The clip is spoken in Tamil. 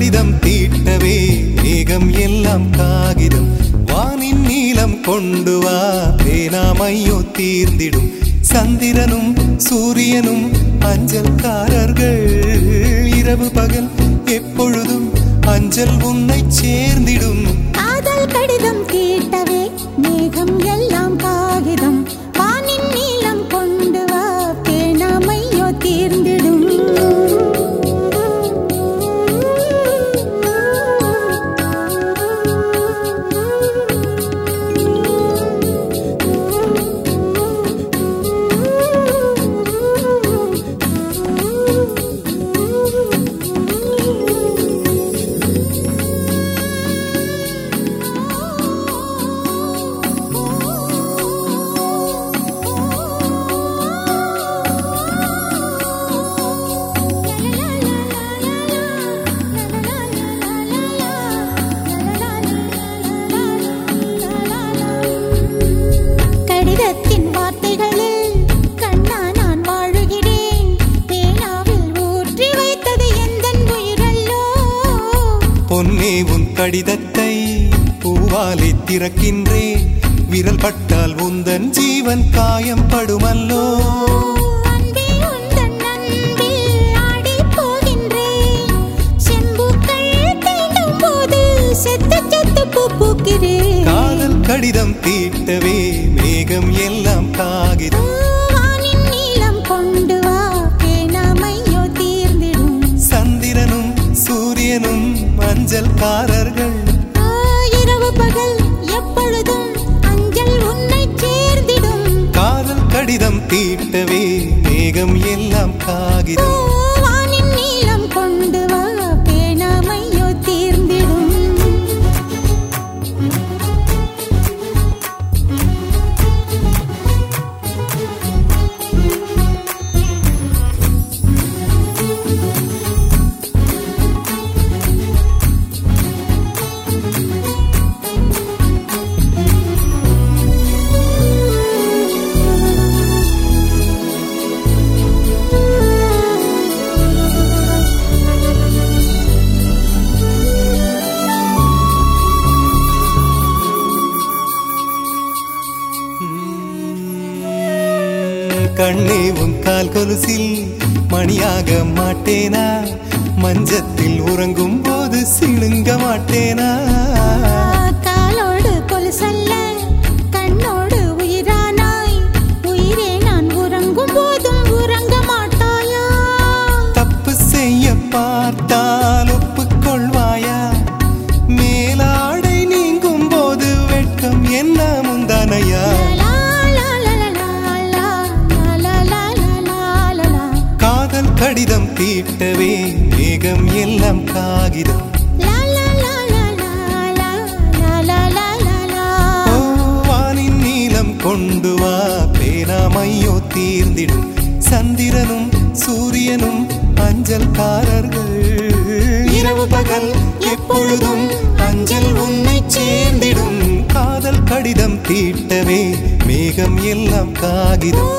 கடிதம் தீட்டவே மேகம் எல்லாம் காகிதம். வானின் நீளம் கொண்டு வா பேனாமையோ தீர்ந்திடும். சந்திரனும் சூரியனும் அஞ்சல்காரர்கள். இரவு பகல் எப்பொழுதும் அஞ்சல் உன்னை சேர்ந்திடும். பொன்னே உன் கடிதத்தை பூவாலை திறக்கின்றேன் விரல் பட்டால் உந்தன் ஜீவன் காயம் படுமல்லோ. காதல் கடிதம் தீட்டவே மேகம் எல்லாம் காகிதம் மஞ்சள்காரர்கள் ஆ, இரவு பகல் எப்பொழுதும் அஞ்சல் உன்னைச் சேர்ந்திடும். காதல் கடிதம் தீட்டவே மேகம் எல்லாம் கண்ணே உன் கால் கொலுசில் மணியாக மாட்டேனா? மஞ்சத்தில் உறங்கும் போது சிணுங்க மாட்டேனா? காலோடு கொலுசல்ல கண்ணோடு உயிரானாய். உயிரே நான் உறங்கும் போதும் உறங்க மாட்டாயா? தப்பு செய்ய பார்த்தால் கடிதம் தீட்டவே மேகம் எல்லாம் காகிதம் வானின் நீளம் கொண்டு வா பேராமையோ தீர்ந்திடும் சந்திரனும் சூரியனும் அஞ்சல்காரர்கள் இரவு பகல் எப்பொழுதும் அஞ்சல் உன்னை சேர்ந்திடும் காதல் கடிதம் தீட்டவே மேகம் எல்லாம் காகிதம்